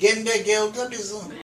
Gende geldi bizim.